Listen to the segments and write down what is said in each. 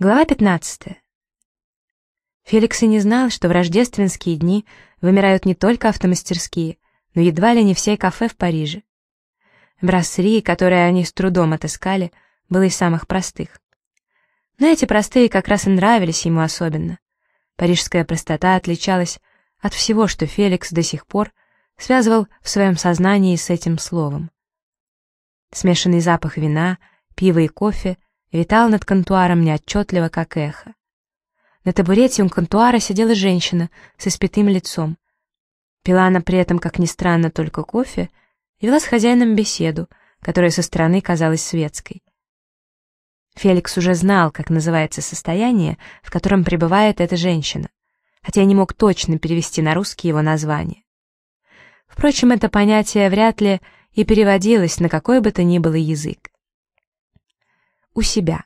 Глава 15. Феликс и не знал, что в рождественские дни вымирают не только автомастерские, но едва ли не все кафе в Париже. Брассери, которые они с трудом отыскали, было из самых простых. Но эти простые как раз и нравились ему особенно. Парижская простота отличалась от всего, что Феликс до сих пор связывал в своем сознании с этим словом. Смешанный запах вина, пива и кофе — витал над контуаром неотчетливо, как эхо. На табурете у контуара сидела женщина с испятым лицом. Пила она при этом, как ни странно, только кофе, и вела с хозяином беседу, которая со стороны казалась светской. Феликс уже знал, как называется состояние, в котором пребывает эта женщина, хотя не мог точно перевести на русский его название. Впрочем, это понятие вряд ли и переводилось на какой бы то ни было язык у себя.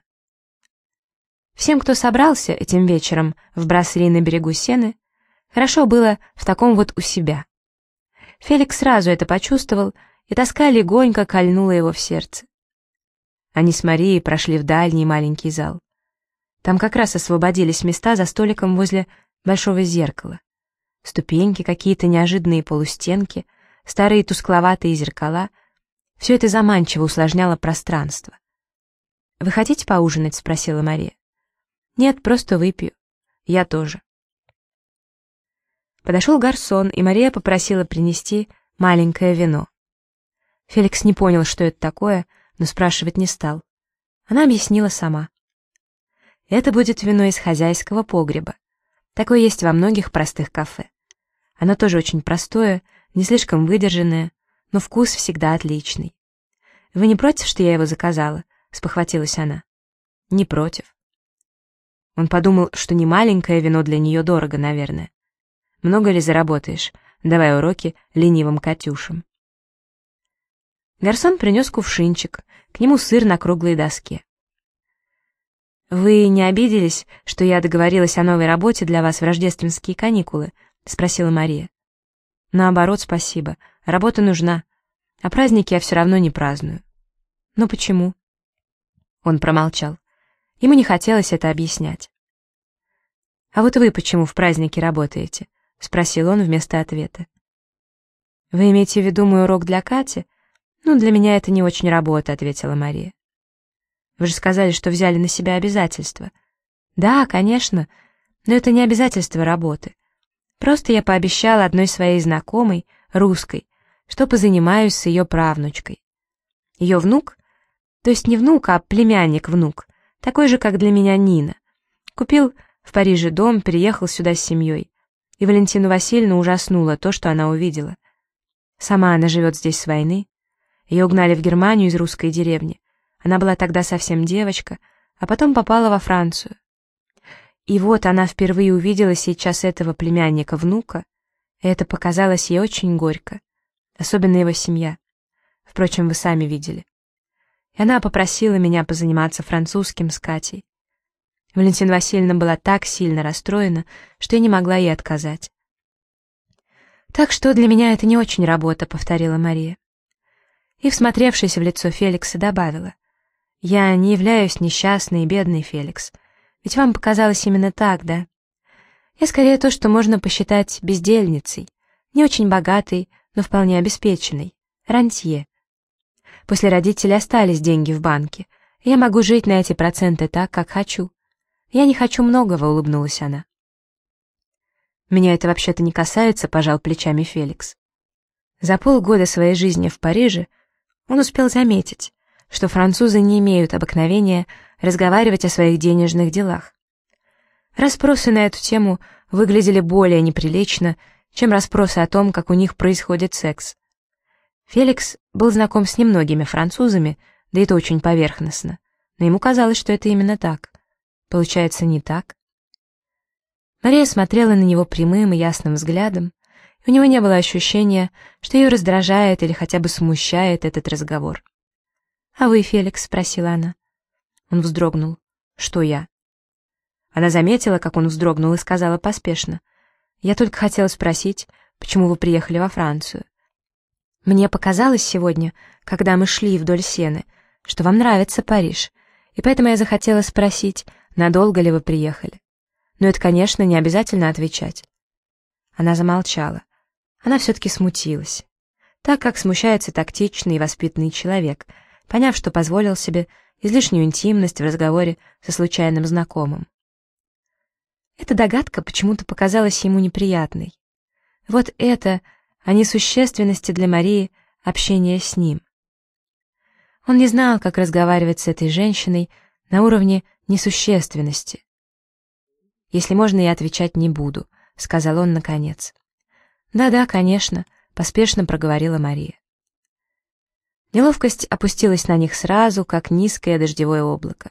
Всем, кто собрался этим вечером в брасле на берегу Сены, хорошо было в таком вот у себя. Феликс сразу это почувствовал, и тоска легонько кольнула его в сердце. Они с Марией прошли в дальний маленький зал. Там как раз освободились места за столиком возле большого зеркала. Ступеньки, какие-то неожиданные полустенки, старые тускловатые зеркала — все это заманчиво усложняло пространство. «Вы хотите поужинать?» — спросила Мария. «Нет, просто выпью. Я тоже». Подошел гарсон, и Мария попросила принести маленькое вино. Феликс не понял, что это такое, но спрашивать не стал. Она объяснила сама. Это будет вино из хозяйского погреба. Такое есть во многих простых кафе. Оно тоже очень простое, не слишком выдержанное, но вкус всегда отличный. Вы не против, что я его заказала? — спохватилась она. «Не против». Он подумал, что не маленькое вино для нее дорого, наверное. «Много ли заработаешь? Давай уроки ленивым Катюшам». Гарсон принес кувшинчик, к нему сыр на круглой доске. «Вы не обиделись, что я договорилась о новой работе для вас в рождественские каникулы?» — спросила Мария. «Наоборот, спасибо. Работа нужна. А праздники я все равно не праздную». «Ну почему?» Он промолчал. Ему не хотелось это объяснять. «А вот вы почему в празднике работаете?» — спросил он вместо ответа. «Вы имеете в виду мой урок для Кати?» «Ну, для меня это не очень работа», — ответила Мария. «Вы же сказали, что взяли на себя обязательства». «Да, конечно, но это не обязательство работы. Просто я пообещала одной своей знакомой, русской, что позанимаюсь с ее правнучкой. Ее внук то есть не внук, а племянник-внук, такой же, как для меня Нина. Купил в Париже дом, переехал сюда с семьей. И Валентину Васильевну ужаснуло то, что она увидела. Сама она живет здесь с войны. Ее угнали в Германию из русской деревни. Она была тогда совсем девочка, а потом попала во Францию. И вот она впервые увидела сейчас этого племянника-внука, и это показалось ей очень горько, особенно его семья. Впрочем, вы сами видели и она попросила меня позаниматься французским с Катей. Валентина Васильевна была так сильно расстроена, что я не могла ей отказать. «Так что для меня это не очень работа», — повторила Мария. И, всмотревшись в лицо Феликса, добавила. «Я не являюсь несчастной и бедной, Феликс. Ведь вам показалось именно так, да? Я скорее то, что можно посчитать бездельницей, не очень богатой, но вполне обеспеченной, рантье. После родителей остались деньги в банке. Я могу жить на эти проценты так, как хочу. Я не хочу многого, улыбнулась она. Меня это вообще-то не касается, пожал плечами Феликс. За полгода своей жизни в Париже он успел заметить, что французы не имеют обыкновения разговаривать о своих денежных делах. Распросы на эту тему выглядели более неприлично, чем расспросы о том, как у них происходит секс. Феликс был знаком с немногими французами, да и то очень поверхностно, но ему казалось, что это именно так. Получается, не так? Мария смотрела на него прямым и ясным взглядом, и у него не было ощущения, что ее раздражает или хотя бы смущает этот разговор. «А вы, Феликс?» — спросила она. Он вздрогнул. «Что я?» Она заметила, как он вздрогнул, и сказала поспешно. «Я только хотела спросить, почему вы приехали во Францию?» Мне показалось сегодня, когда мы шли вдоль сены, что вам нравится Париж, и поэтому я захотела спросить, надолго ли вы приехали. Но это, конечно, не обязательно отвечать. Она замолчала. Она все-таки смутилась. Так как смущается тактичный и воспитанный человек, поняв, что позволил себе излишнюю интимность в разговоре со случайным знакомым. Эта догадка почему-то показалась ему неприятной. Вот это, а не существенности для Марии общение с ним. Он не знал, как разговаривать с этой женщиной на уровне несущественности. «Если можно, я отвечать не буду», — сказал он наконец. «Да-да, конечно», — поспешно проговорила Мария. Неловкость опустилась на них сразу, как низкое дождевое облако.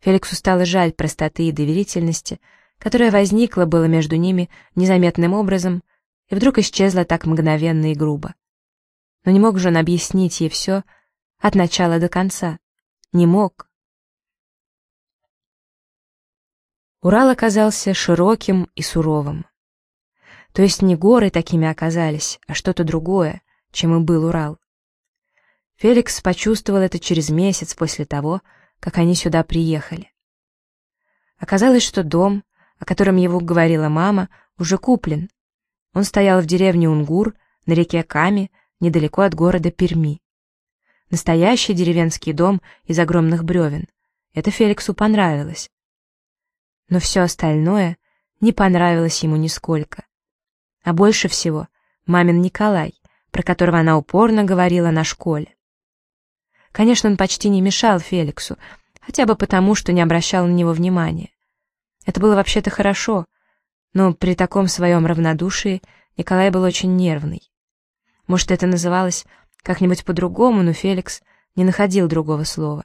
Феликсу стало жаль простоты и доверительности, которая возникла было между ними незаметным образом и вдруг исчезла так мгновенно и грубо. Но не мог же он объяснить ей все от начала до конца. Не мог. Урал оказался широким и суровым. То есть не горы такими оказались, а что-то другое, чем и был Урал. Феликс почувствовал это через месяц после того, как они сюда приехали. Оказалось, что дом, о котором его говорила мама, уже куплен. Он стоял в деревне Унгур, на реке Ками, недалеко от города Перми. Настоящий деревенский дом из огромных бревен. Это Феликсу понравилось. Но все остальное не понравилось ему нисколько. А больше всего мамин Николай, про которого она упорно говорила на школе. Конечно, он почти не мешал Феликсу, хотя бы потому, что не обращал на него внимания. Это было вообще-то хорошо, но при таком своем равнодушии Николай был очень нервный. Может, это называлось как-нибудь по-другому, но Феликс не находил другого слова.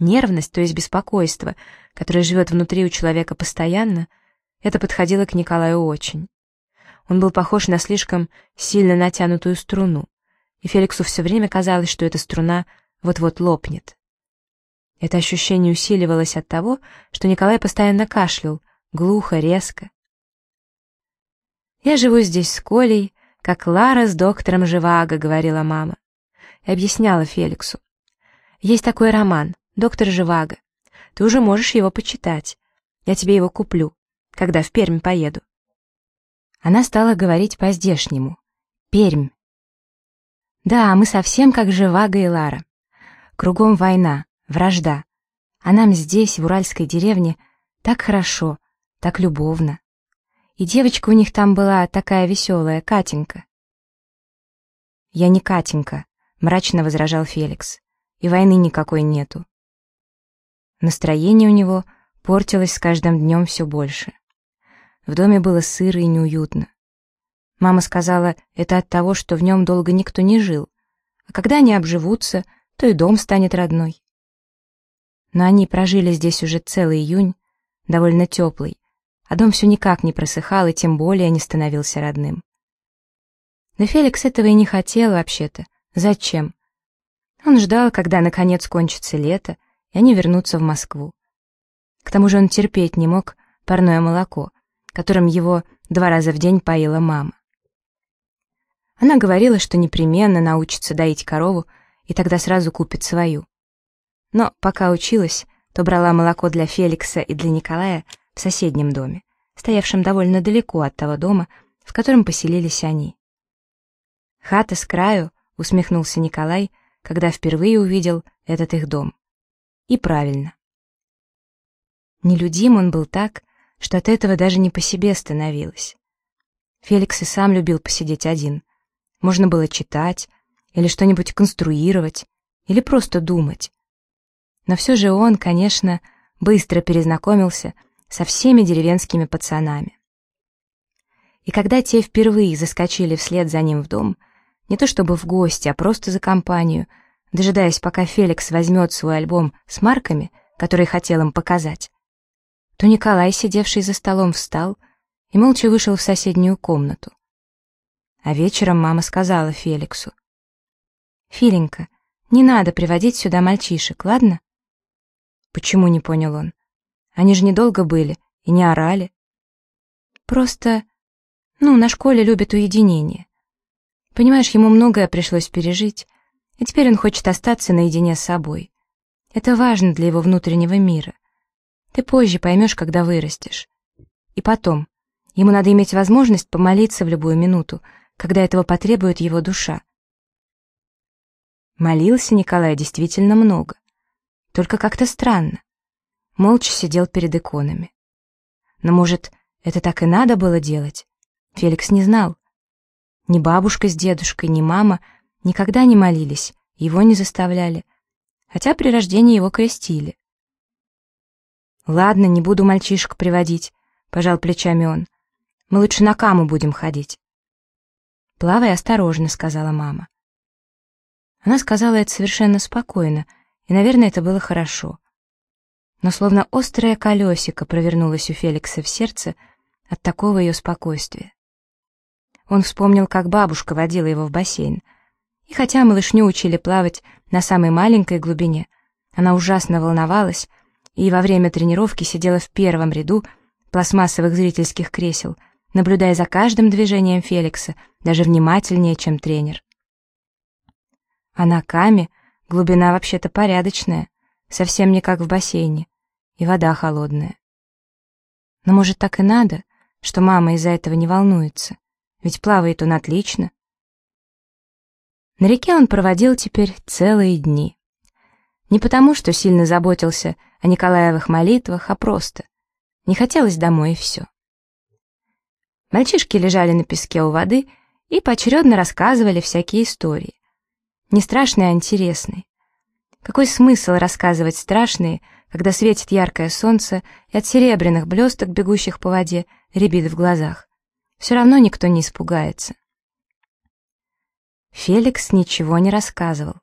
Нервность, то есть беспокойство, которое живет внутри у человека постоянно, это подходило к Николаю очень. Он был похож на слишком сильно натянутую струну и Феликсу все время казалось, что эта струна вот-вот лопнет. Это ощущение усиливалось от того, что Николай постоянно кашлял, глухо, резко. «Я живу здесь с Колей, как Лара с доктором Живаго», — говорила мама. И объясняла Феликсу. «Есть такой роман, доктор Живаго. Ты уже можешь его почитать. Я тебе его куплю, когда в Пермь поеду». Она стала говорить по-здешнему. «Пермь». Да, мы совсем как Живаго и Лара. Кругом война, вражда. А нам здесь, в уральской деревне, так хорошо, так любовно. И девочка у них там была такая веселая, Катенька. «Я не Катенька», — мрачно возражал Феликс. «И войны никакой нету». Настроение у него портилось с каждым днем все больше. В доме было сыро и неуютно. Мама сказала, это от того, что в нем долго никто не жил. А когда они обживутся, то и дом станет родной. Но они прожили здесь уже целый июнь, довольно теплый, а дом все никак не просыхал и тем более не становился родным. Но Феликс этого и не хотел вообще-то. Зачем? Он ждал, когда наконец кончится лето, и они вернутся в Москву. К тому же он терпеть не мог парное молоко, которым его два раза в день поила мама. Она говорила, что непременно научится доить корову и тогда сразу купит свою. Но пока училась, то брала молоко для Феликса и для Николая в соседнем доме, стоявшем довольно далеко от того дома, в котором поселились они. «Хата с краю», — усмехнулся Николай, когда впервые увидел этот их дом. И правильно. Нелюдим он был так, что от этого даже не по себе становилось. Феликс и сам любил посидеть один, можно было читать, или что-нибудь конструировать, или просто думать. Но все же он, конечно, быстро перезнакомился со всеми деревенскими пацанами. И когда те впервые заскочили вслед за ним в дом, не то чтобы в гости, а просто за компанию, дожидаясь, пока Феликс возьмет свой альбом с марками, который хотел им показать, то Николай, сидевший за столом, встал и молча вышел в соседнюю комнату. А вечером мама сказала Феликсу. «Филенька, не надо приводить сюда мальчишек, ладно?» «Почему?» — не понял он. «Они же недолго были и не орали». «Просто... Ну, на школе любят уединение. Понимаешь, ему многое пришлось пережить, и теперь он хочет остаться наедине с собой. Это важно для его внутреннего мира. Ты позже поймешь, когда вырастешь. И потом, ему надо иметь возможность помолиться в любую минуту, когда этого потребует его душа. Молился Николай действительно много. Только как-то странно. Молча сидел перед иконами. Но, может, это так и надо было делать? Феликс не знал. Ни бабушка с дедушкой, ни мама никогда не молились, его не заставляли, хотя при рождении его крестили. «Ладно, не буду мальчишек приводить», — пожал плечами он. «Мы лучше на каму будем ходить». «Плавай осторожно», — сказала мама. Она сказала это совершенно спокойно, и, наверное, это было хорошо. Но словно острое колесико провернулось у Феликса в сердце от такого ее спокойствия. Он вспомнил, как бабушка водила его в бассейн. И хотя малышню учили плавать на самой маленькой глубине, она ужасно волновалась и во время тренировки сидела в первом ряду пластмассовых зрительских кресел, наблюдая за каждым движением Феликса, даже внимательнее, чем тренер. А на каме глубина вообще-то порядочная, совсем не как в бассейне, и вода холодная. Но может так и надо, что мама из-за этого не волнуется, ведь плавает он отлично. На реке он проводил теперь целые дни. Не потому, что сильно заботился о Николаевых молитвах, а просто. Не хотелось домой и все. Мальчишки лежали на песке у воды и поочередно рассказывали всякие истории. Не страшные, а интересные. Какой смысл рассказывать страшные, когда светит яркое солнце и от серебряных блесток, бегущих по воде, рябит в глазах? Все равно никто не испугается. Феликс ничего не рассказывал.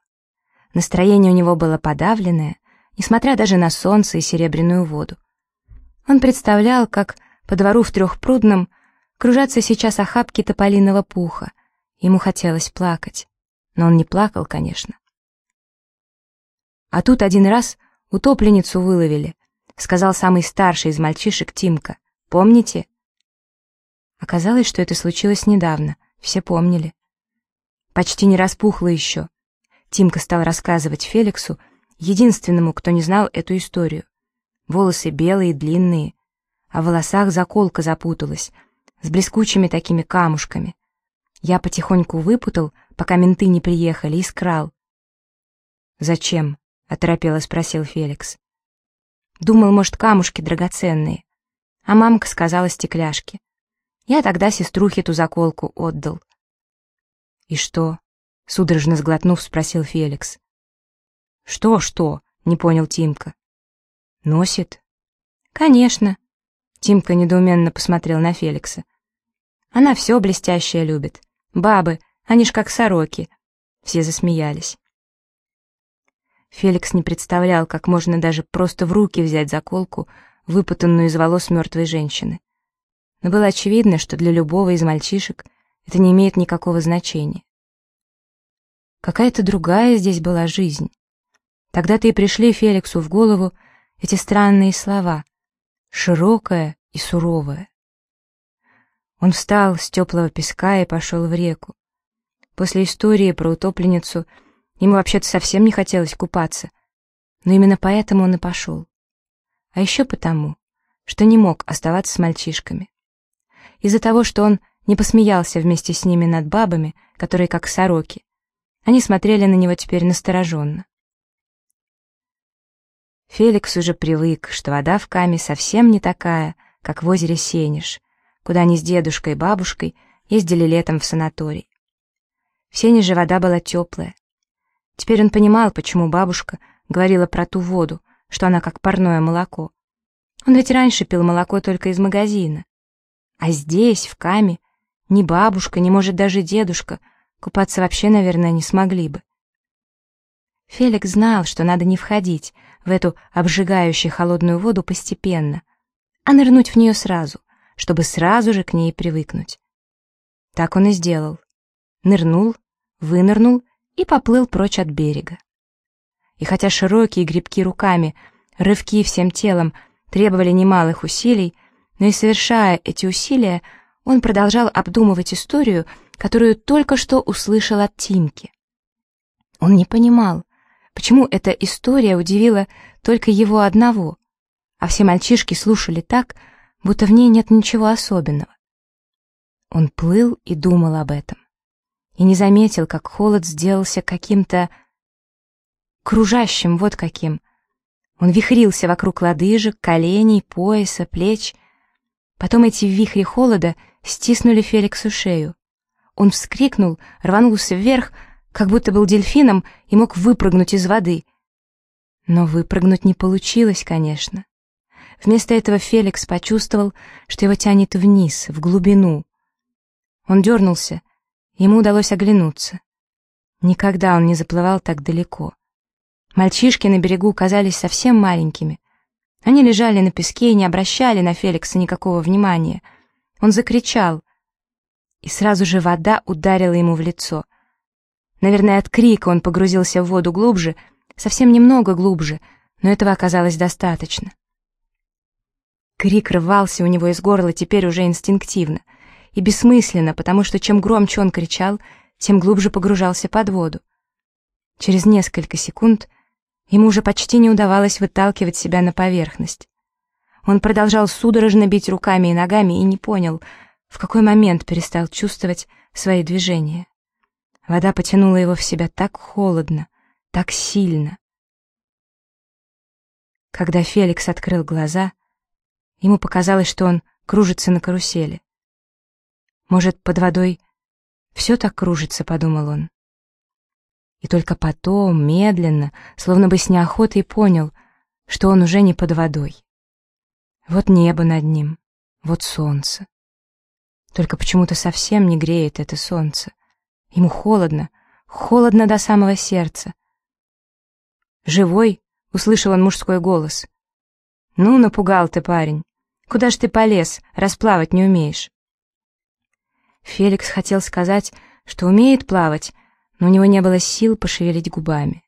Настроение у него было подавленное, несмотря даже на солнце и серебряную воду. Он представлял, как по двору в Трехпрудном кружатся сейчас охапки тополиного пуха. Ему хотелось плакать, но он не плакал, конечно. А тут один раз утопленницу выловили, сказал самый старший из мальчишек Тимка. Помните? Оказалось, что это случилось недавно, все помнили. Почти не распухла еще. Тимка стал рассказывать Феликсу, единственному, кто не знал эту историю. Волосы белые, длинные, а в волосах заколка запуталась, с блескучими такими камушками. Я потихоньку выпутал, пока менты не приехали, и скрал. «Зачем?» — оторопело спросил Феликс. «Думал, может, камушки драгоценные. А мамка сказала стекляшки. Я тогда сеструхе ту заколку отдал». «И что?» Судорожно сглотнув, спросил Феликс. «Что, что?» — не понял Тимка. «Носит?» «Конечно». Тимка недоуменно посмотрел на Феликса. «Она все блестящее любит. Бабы, они ж как сороки». Все засмеялись. Феликс не представлял, как можно даже просто в руки взять заколку, выпутанную из волос мертвой женщины. Но было очевидно, что для любого из мальчишек это не имеет никакого значения. Какая-то другая здесь была жизнь. Тогда-то и пришли Феликсу в голову эти странные слова «широкая и суровая». Он встал с теплого песка и пошел в реку. После истории про утопленницу ему вообще-то совсем не хотелось купаться, но именно поэтому он и пошел. А еще потому, что не мог оставаться с мальчишками. Из-за того, что он не посмеялся вместе с ними над бабами, которые как сороки, они смотрели на него теперь настороженно. Феликс уже привык, что вода в Каме совсем не такая, как в озере Сенеж, куда они с дедушкой и бабушкой ездили летом в санаторий. В Сенеже вода была теплая. Теперь он понимал, почему бабушка говорила про ту воду, что она как парное молоко. Он ведь раньше пил молоко только из магазина. А здесь, в Каме, ни бабушка, ни, может, даже дедушка — Купаться вообще, наверное, не смогли бы. Феликс знал, что надо не входить в эту обжигающую холодную воду постепенно, а нырнуть в нее сразу, чтобы сразу же к ней привыкнуть. Так он и сделал. Нырнул, вынырнул и поплыл прочь от берега. И хотя широкие грибки руками, рывки всем телом требовали немалых усилий, но и совершая эти усилия, он продолжал обдумывать историю, которую только что услышал от Тимки. Он не понимал, почему эта история удивила только его одного, а все мальчишки слушали так, будто в ней нет ничего особенного. Он плыл и думал об этом. И не заметил, как холод сделался каким-то кружащим, вот каким. Он вихрился вокруг лодыжек, коленей, пояса, плеч. Потом эти вихри холода стиснули Феликсу шею. Он вскрикнул, рванулся вверх, как будто был дельфином и мог выпрыгнуть из воды. Но выпрыгнуть не получилось, конечно. Вместо этого Феликс почувствовал, что его тянет вниз, в глубину. Он дернулся, ему удалось оглянуться. Никогда он не заплывал так далеко. Мальчишки на берегу казались совсем маленькими. Они лежали на песке и не обращали на Феликса никакого внимания. Он закричал, и сразу же вода ударила ему в лицо. Наверное, от крика он погрузился в воду глубже, совсем немного глубже, но этого оказалось достаточно. Крик рвался у него из горла теперь уже инстинктивно и бессмысленно, потому что чем громче он кричал, тем глубже погружался под воду. Через несколько секунд ему уже почти не удавалось выталкивать себя на поверхность. Он продолжал судорожно бить руками и ногами и не понял, в какой момент перестал чувствовать свои движения. Вода потянула его в себя так холодно, так сильно. Когда Феликс открыл глаза, Ему показалось, что он кружится на карусели. Может, под водой все так кружится, подумал он. И только потом, медленно, словно бы с неохотой понял, что он уже не под водой. Вот небо над ним, вот солнце. Только почему-то совсем не греет это солнце. Ему холодно, холодно до самого сердца. «Живой?» — услышал он мужской голос. «Ну, напугал ты, парень. Куда ж ты полез, расплавать не умеешь?» Феликс хотел сказать, что умеет плавать, но у него не было сил пошевелить губами.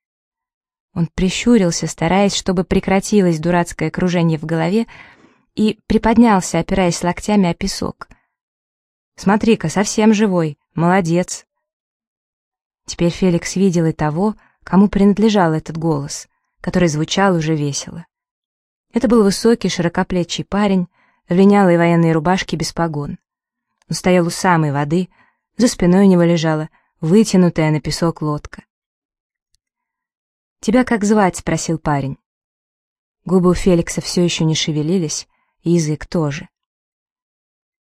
Он прищурился, стараясь, чтобы прекратилось дурацкое кружение в голове, и приподнялся, опираясь локтями о песок. «Смотри-ка, совсем живой, молодец!» Теперь Феликс видел и того, кому принадлежал этот голос, который звучал уже весело. Это был высокий, широкоплечий парень в линялой военной рубашке без погон. Он стоял у самой воды, за спиной у него лежала вытянутая на песок лодка. «Тебя как звать?» — спросил парень. Губы у Феликса все еще не шевелились, и язык тоже.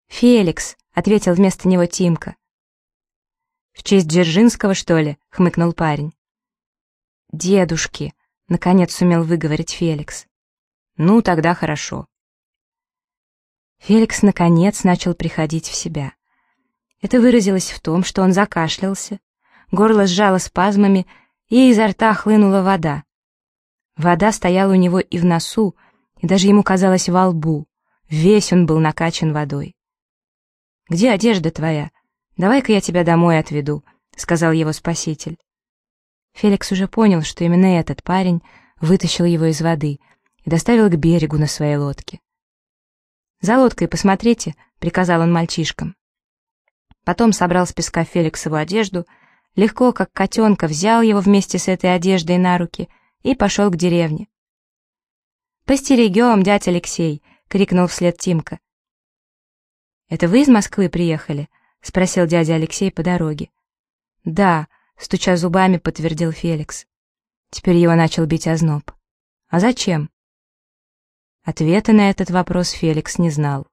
«Феликс», — ответил вместо него Тимка. «В честь Дзержинского, что ли?» — хмыкнул парень. «Дедушки», — наконец сумел выговорить Феликс. Ну, тогда хорошо. Феликс, наконец, начал приходить в себя. Это выразилось в том, что он закашлялся, горло сжало спазмами, и изо рта хлынула вода. Вода стояла у него и в носу, и даже ему казалось во лбу. Весь он был накачан водой. «Где одежда твоя? Давай-ка я тебя домой отведу», — сказал его спаситель. Феликс уже понял, что именно этот парень вытащил его из воды — и доставил к берегу на своей лодке. «За лодкой посмотрите», — приказал он мальчишкам. Потом собрал с песка Феликсову одежду, легко, как котенка, взял его вместе с этой одеждой на руки и пошел к деревне. «Постерегем, дядь Алексей!» — крикнул вслед Тимка. «Это вы из Москвы приехали?» — спросил дядя Алексей по дороге. «Да», — стуча зубами, подтвердил Феликс. Теперь его начал бить озноб. «А зачем?» Ответа на этот вопрос Феликс не знал.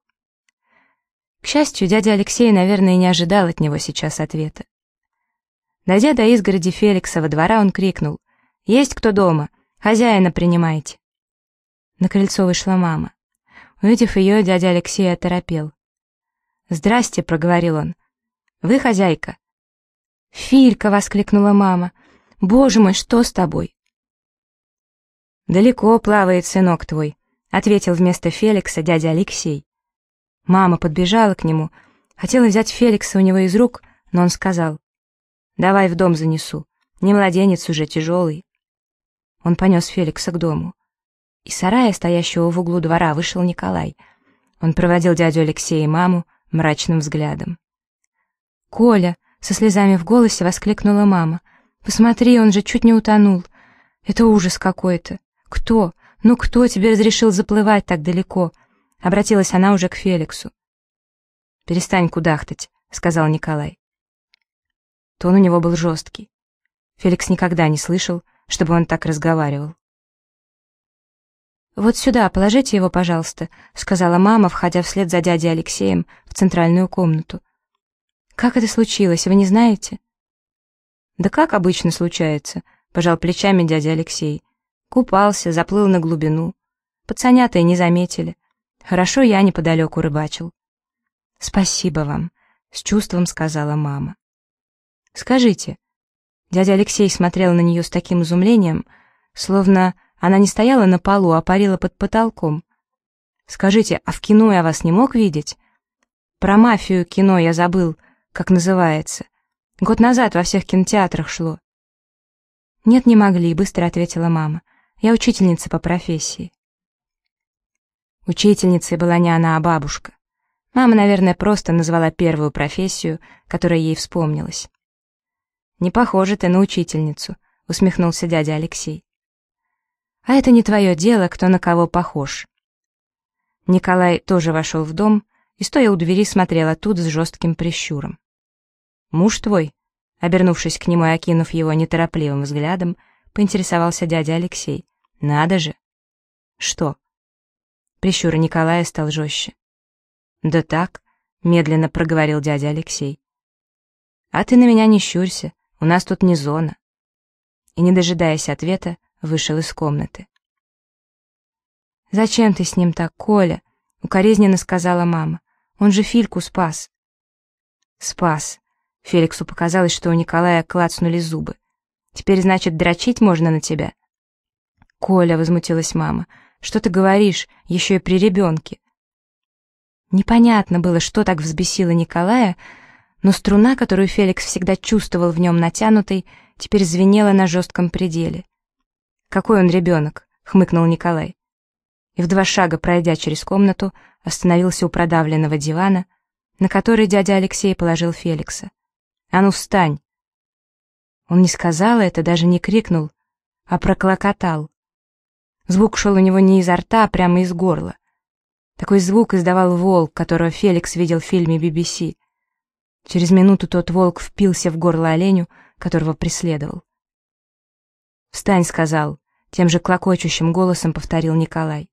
К счастью, дядя Алексей, наверное, не ожидал от него сейчас ответа. Дойдя до изгороди во двора, он крикнул «Есть кто дома? Хозяина принимайте!» На крыльцо вышла мама. Увидев ее, дядя Алексей оторопел. «Здрасте», — проговорил он. «Вы хозяйка?» «Филька!» — воскликнула мама. «Боже мой, что с тобой?» «Далеко плавает сынок твой», ответил вместо Феликса дядя Алексей. Мама подбежала к нему, хотела взять Феликса у него из рук, но он сказал, «Давай в дом занесу, не младенец уже тяжелый». Он понес Феликса к дому. Из сарая, стоящего в углу двора, вышел Николай. Он проводил дядю Алексея и маму мрачным взглядом. «Коля!» — со слезами в голосе воскликнула мама. «Посмотри, он же чуть не утонул. Это ужас какой-то. Кто? «Ну кто тебе разрешил заплывать так далеко?» — обратилась она уже к Феликсу. «Перестань кудахтать», — сказал Николай. Тон у него был жесткий. Феликс никогда не слышал, чтобы он так разговаривал. «Вот сюда, положите его, пожалуйста», — сказала мама, входя вслед за дядей Алексеем в центральную комнату. «Как это случилось, вы не знаете?» «Да как обычно случается», — пожал плечами дядя Алексей. «Купался, заплыл на глубину. Пацанята и не заметили. Хорошо я неподалеку рыбачил». «Спасибо вам», — с чувством сказала мама. «Скажите». Дядя Алексей смотрел на нее с таким изумлением, словно она не стояла на полу, а парила под потолком. Скажите, а в кино я вас не мог видеть? Про мафию кино я забыл, как называется. Год назад во всех кинотеатрах шло. Нет, не могли, быстро ответила мама. Я учительница по профессии. Учительницей была не она, а бабушка. Мама, наверное, просто назвала первую профессию, которая ей вспомнилась. «Не похожа ты на учительницу», — усмехнулся дядя Алексей. А это не твое дело, кто на кого похож. Николай тоже вошел в дом и, стоя у двери, смотрел оттуда с жестким прищуром. «Муж твой?» Обернувшись к нему и окинув его неторопливым взглядом, поинтересовался дядя Алексей. «Надо же!» «Что?» Прищур Николая стал жестче. «Да так», — медленно проговорил дядя Алексей. «А ты на меня не щурься, у нас тут не зона». И, не дожидаясь ответа, вышел из комнаты. «Зачем ты с ним так, Коля?» — укоризненно сказала мама. «Он же Фильку спас». «Спас». Феликсу показалось, что у Николая клацнули зубы. «Теперь, значит, дрочить можно на тебя?» «Коля», — возмутилась мама, — «что ты говоришь, еще и при ребенке?» Непонятно было, что так взбесило Николая, но струна, которую Феликс всегда чувствовал в нем натянутой, теперь звенела на жестком пределе. «Какой он ребенок?» — хмыкнул Николай. И в два шага, пройдя через комнату, остановился у продавленного дивана, на который дядя Алексей положил Феликса. «А ну, встань!» Он не сказал это, даже не крикнул, а проклокотал. Звук шел у него не изо рта, а прямо из горла. Такой звук издавал волк, которого Феликс видел в фильме BBC. Через минуту тот волк впился в горло оленю, которого преследовал. «Встань», — сказал, тем же клокочущим голосом повторил Николай.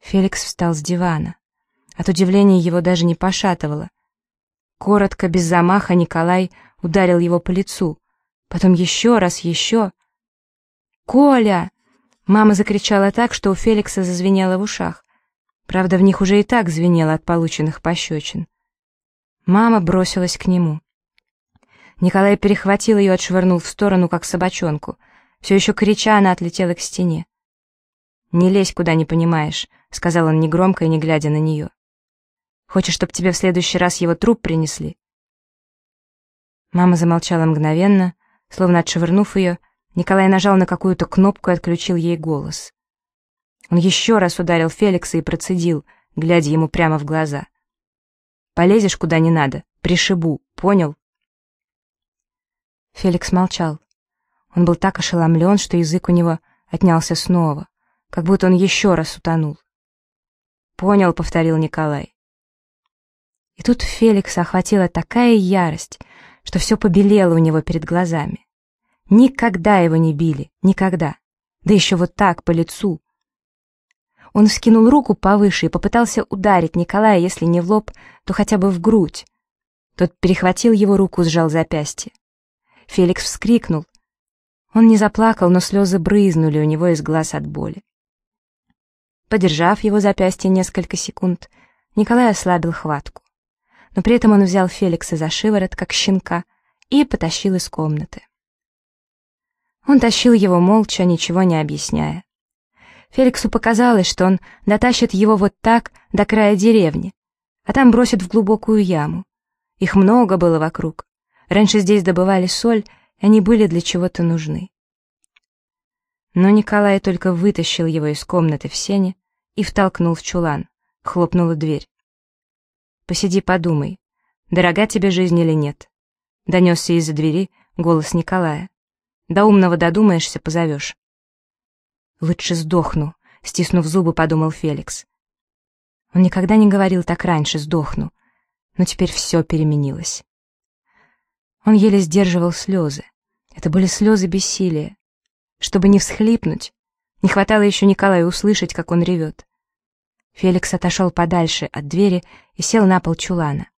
Феликс встал с дивана. От удивления его даже не пошатывало. Коротко, без замаха, Николай ударил его по лицу. Потом еще раз, еще. «Коля!» Мама закричала так, что у Феликса зазвенело в ушах. Правда, в них уже и так звенело от полученных пощечин. Мама бросилась к нему. Николай перехватил ее и отшвырнул в сторону, как собачонку — все еще крича, она отлетела к стене. «Не лезь, куда не понимаешь», — сказал он негромко и не глядя на нее. «Хочешь, чтобы тебе в следующий раз его труп принесли?» Мама замолчала мгновенно, словно отшвырнув ее, Николай нажал на какую-то кнопку и отключил ей голос. Он еще раз ударил Феликса и процедил, глядя ему прямо в глаза. «Полезешь куда не надо, пришибу, понял?» Феликс молчал. Он был так ошеломлен, что язык у него отнялся снова, как будто он еще раз утонул. «Понял», — повторил Николай. И тут Феликса охватила такая ярость, что все побелело у него перед глазами. Никогда его не били, никогда. Да еще вот так, по лицу. Он вскинул руку повыше и попытался ударить Николая, если не в лоб, то хотя бы в грудь. Тот перехватил его руку, сжал запястье. Феликс вскрикнул, он не заплакал, но слезы брызнули у него из глаз от боли. Подержав его запястье несколько секунд, Николай ослабил хватку. Но при этом он взял Феликса за шиворот, как щенка, и потащил из комнаты. Он тащил его молча, ничего не объясняя. Феликсу показалось, что он дотащит его вот так до края деревни, а там бросит в глубокую яму. Их много было вокруг. Раньше здесь добывали соль, они были для чего-то нужны. Но Николай только вытащил его из комнаты в сене и втолкнул в чулан. Хлопнула дверь. «Посиди, подумай, дорога тебе жизнь или нет?» Донесся из-за двери голос Николая. «До умного додумаешься, позовешь». «Лучше сдохну», — стиснув зубы, подумал Феликс. Он никогда не говорил так раньше «сдохну», но теперь все переменилось. Он еле сдерживал слезы. Это были слезы бессилия. Чтобы не всхлипнуть, не хватало еще Николаю услышать, как он ревет. Феликс отошел подальше от двери и сел на пол чулана.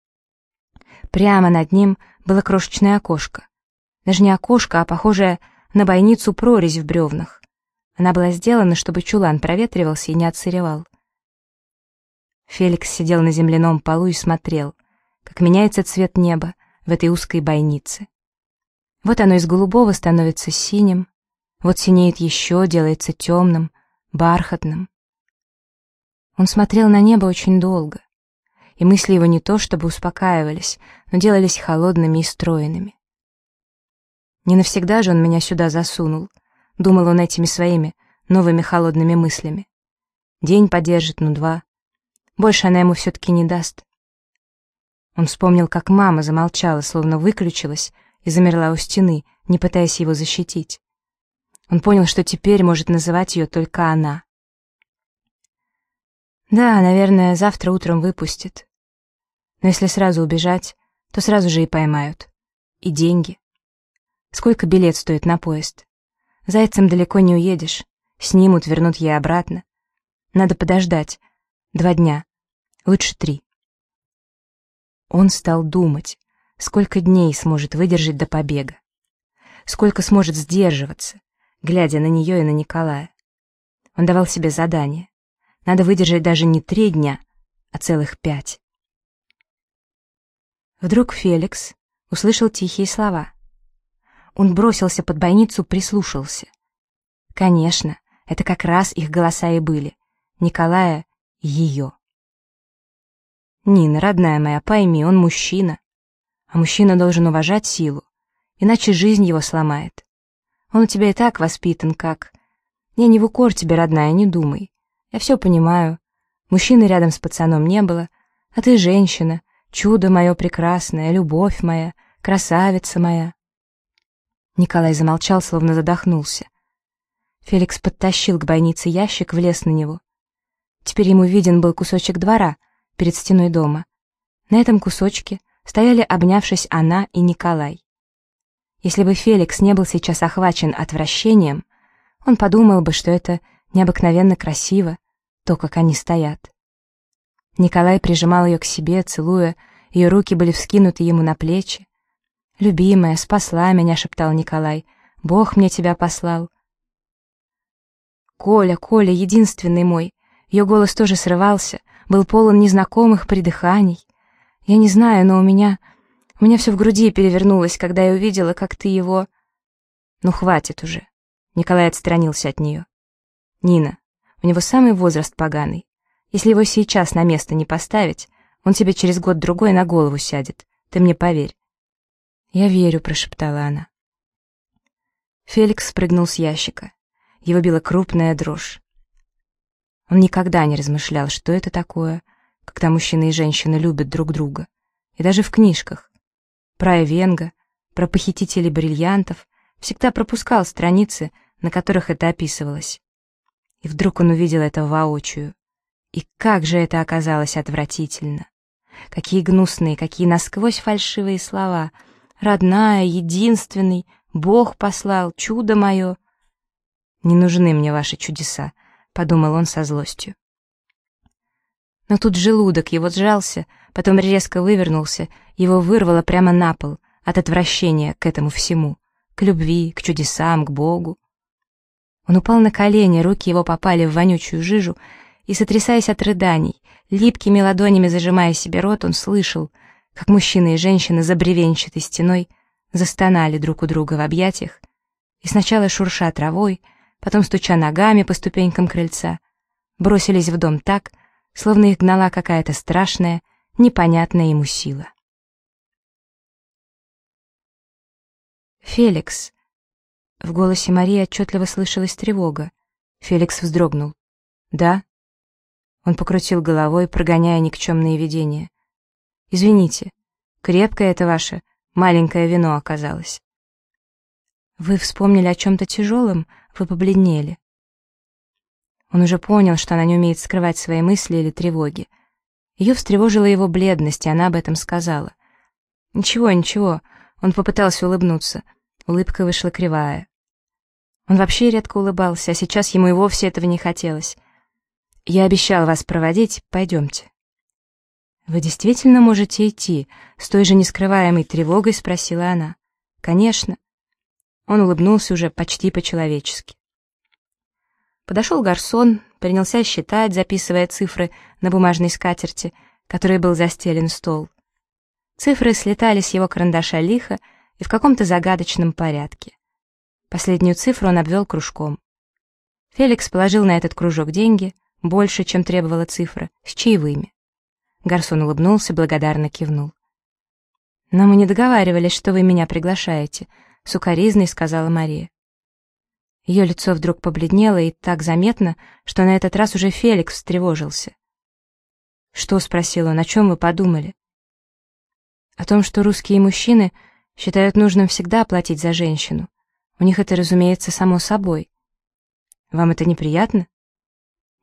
Прямо над ним было крошечное окошко. Даже не окошко, а похожее на бойницу прорезь в бревнах. Она была сделана, чтобы чулан проветривался и не отсыревал. Феликс сидел на земляном полу и смотрел, как меняется цвет неба в этой узкой бойнице. Вот оно из голубого становится синим, вот синеет еще, делается темным, бархатным. Он смотрел на небо очень долго, и мысли его не то чтобы успокаивались, но делались холодными и стройными. Не навсегда же он меня сюда засунул, думал он этими своими новыми холодными мыслями. День подержит, ну два. Больше она ему все-таки не даст. Он вспомнил, как мама замолчала, словно выключилась, и замерла у стены, не пытаясь его защитить. Он понял, что теперь может называть ее только она. Да, наверное, завтра утром выпустит. Но если сразу убежать, то сразу же и поймают. И деньги. Сколько билет стоит на поезд? Зайцем далеко не уедешь. Снимут, вернут ей обратно. Надо подождать. Два дня. Лучше три. Он стал думать, сколько дней сможет выдержать до побега. Сколько сможет сдерживаться, глядя на нее и на Николая. Он давал себе задание. Надо выдержать даже не три дня, а целых пять. Вдруг Феликс услышал тихие слова. Он бросился под бойницу, прислушался. Конечно, это как раз их голоса и были. Николая ее. «Нина, родная моя, пойми, он мужчина. А мужчина должен уважать силу, иначе жизнь его сломает. Он у тебя и так воспитан, как... Я не в укор тебе, родная, не думай. Я все понимаю. Мужчины рядом с пацаном не было, а ты женщина, чудо мое прекрасное, любовь моя, красавица моя. Николай замолчал, словно задохнулся. Феликс подтащил к бойнице ящик, влез на него. Теперь ему виден был кусочек двора перед стеной дома. На этом кусочке стояли, обнявшись, она и Николай. Если бы Феликс не был сейчас охвачен отвращением, он подумал бы, что это необыкновенно красиво, то, как они стоят. Николай прижимал ее к себе, целуя, ее руки были вскинуты ему на плечи. «Любимая, спасла меня», — шептал Николай, — «Бог мне тебя послал». «Коля, Коля, единственный мой», ее голос тоже срывался, был полон незнакомых придыханий. «Я не знаю, но у меня... У меня все в груди перевернулось, когда я увидела, как ты его...» «Ну, хватит уже». Николай отстранился от нее. «Нина, у него самый возраст поганый. Если его сейчас на место не поставить, он тебе через год-другой на голову сядет. Ты мне поверь». «Я верю», — прошептала она. Феликс спрыгнул с ящика. Его била крупная дрожь. Он никогда не размышлял, что это такое, когда мужчина и женщина любят друг друга. И даже в книжках. Про Эвенга, про похитителей бриллиантов всегда пропускал страницы, на которых это описывалось. И вдруг он увидел это воочию. И как же это оказалось отвратительно! Какие гнусные, какие насквозь фальшивые слова! Родная, единственный, Бог послал, чудо мое! Не нужны мне ваши чудеса, подумал он со злостью. Но тут желудок его сжался, потом резко вывернулся, его вырвало прямо на пол от отвращения к этому всему, к любви, к чудесам, к Богу. Он упал на колени, руки его попали в вонючую жижу, и, сотрясаясь от рыданий, липкими ладонями зажимая себе рот, он слышал, как мужчина и женщина за бревенчатой стеной застонали друг у друга в объятиях, и сначала шурша травой, потом стуча ногами по ступенькам крыльца, бросились в дом так, словно их гнала какая-то страшная, непонятная ему сила. «Феликс», в голосе Марии отчетливо слышалась тревога. Феликс вздрогнул. «Да?» Он покрутил головой, прогоняя никчемные видения. «Извините, крепкое это ваше маленькое вино оказалось». «Вы вспомнили о чем-то тяжелом? Вы побледнели». Он уже понял, что она не умеет скрывать свои мысли или тревоги. Ее встревожила его бледность, и она об этом сказала. «Ничего, ничего», — он попытался улыбнуться. Улыбка вышла кривая. Он вообще редко улыбался, а сейчас ему и вовсе этого не хотелось. «Я обещал вас проводить, пойдемте». «Вы действительно можете идти?» — с той же нескрываемой тревогой спросила она. «Конечно». Он улыбнулся уже почти по-человечески. Подошел гарсон, принялся считать, записывая цифры на бумажной скатерти, которой был застелен стол. Цифры слетали с его карандаша лихо и в каком-то загадочном порядке. Последнюю цифру он обвел кружком. Феликс положил на этот кружок деньги, больше, чем требовала цифра, с чаевыми. Гарсон улыбнулся, благодарно кивнул. «Но мы не договаривались, что вы меня приглашаете», — сукоризной сказала Мария. Ее лицо вдруг побледнело и так заметно, что на этот раз уже Феликс встревожился. «Что?» — спросил он, — «о чем вы подумали?» «О том, что русские мужчины считают нужным всегда платить за женщину. У них это, разумеется, само собой. Вам это неприятно?»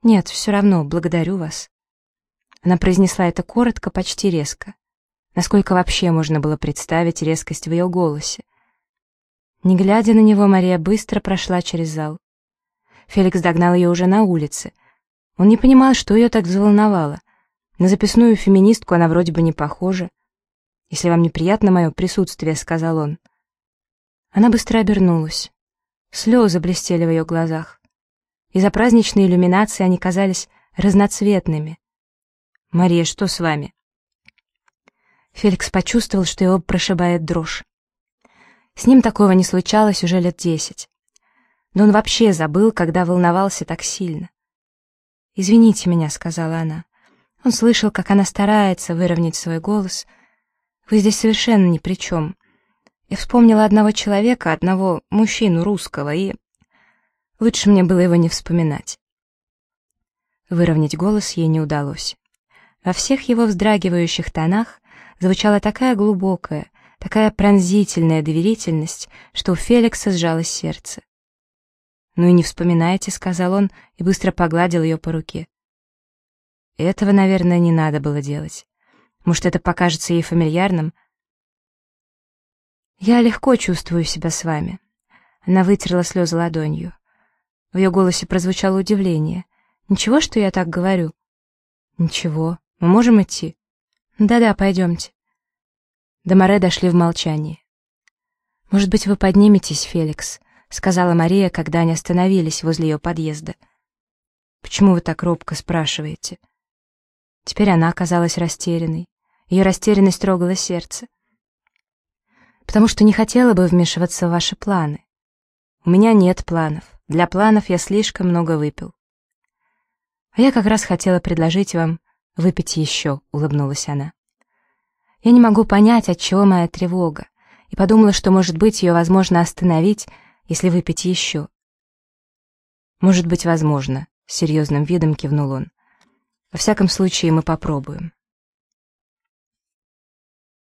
«Нет, все равно, благодарю вас». Она произнесла это коротко, почти резко. Насколько вообще можно было представить резкость в ее голосе? Не глядя на него, Мария быстро прошла через зал. Феликс догнал ее уже на улице. Он не понимал, что ее так взволновало. На записную феминистку она вроде бы не похожа. «Если вам неприятно мое присутствие», — сказал он. Она быстро обернулась. Слезы блестели в ее глазах. Из-за праздничной иллюминации они казались разноцветными. «Мария, что с вами?» Феликс почувствовал, что его прошибает дрожь. С ним такого не случалось уже лет десять. Но он вообще забыл, когда волновался так сильно. «Извините меня», — сказала она. Он слышал, как она старается выровнять свой голос. «Вы здесь совершенно ни при чем. Я вспомнила одного человека, одного мужчину русского, и... Лучше мне было его не вспоминать». Выровнять голос ей не удалось. Во всех его вздрагивающих тонах звучала такая глубокая, такая пронзительная доверительность, что у Феликса сжалось сердце. «Ну и не вспоминайте», — сказал он и быстро погладил ее по руке. Этого, наверное, не надо было делать. Может, это покажется ей фамильярным? «Я легко чувствую себя с вами». Она вытерла слезы ладонью. В ее голосе прозвучало удивление. «Ничего, что я так говорю?» «Ничего. Мы можем идти?» «Да-да, пойдемте». До Море дошли в молчании. «Может быть, вы подниметесь, Феликс?» — сказала Мария, когда они остановились возле ее подъезда. «Почему вы так робко спрашиваете?» Теперь она оказалась растерянной. Ее растерянность трогала сердце. «Потому что не хотела бы вмешиваться в ваши планы. У меня нет планов. Для планов я слишком много выпил. А я как раз хотела предложить вам выпить еще», — улыбнулась она. Я не могу понять, от чего моя тревога, и подумала, что, может быть, ее возможно остановить, если выпить еще. «Может быть, возможно», — с серьезным видом кивнул он. «Во всяком случае, мы попробуем».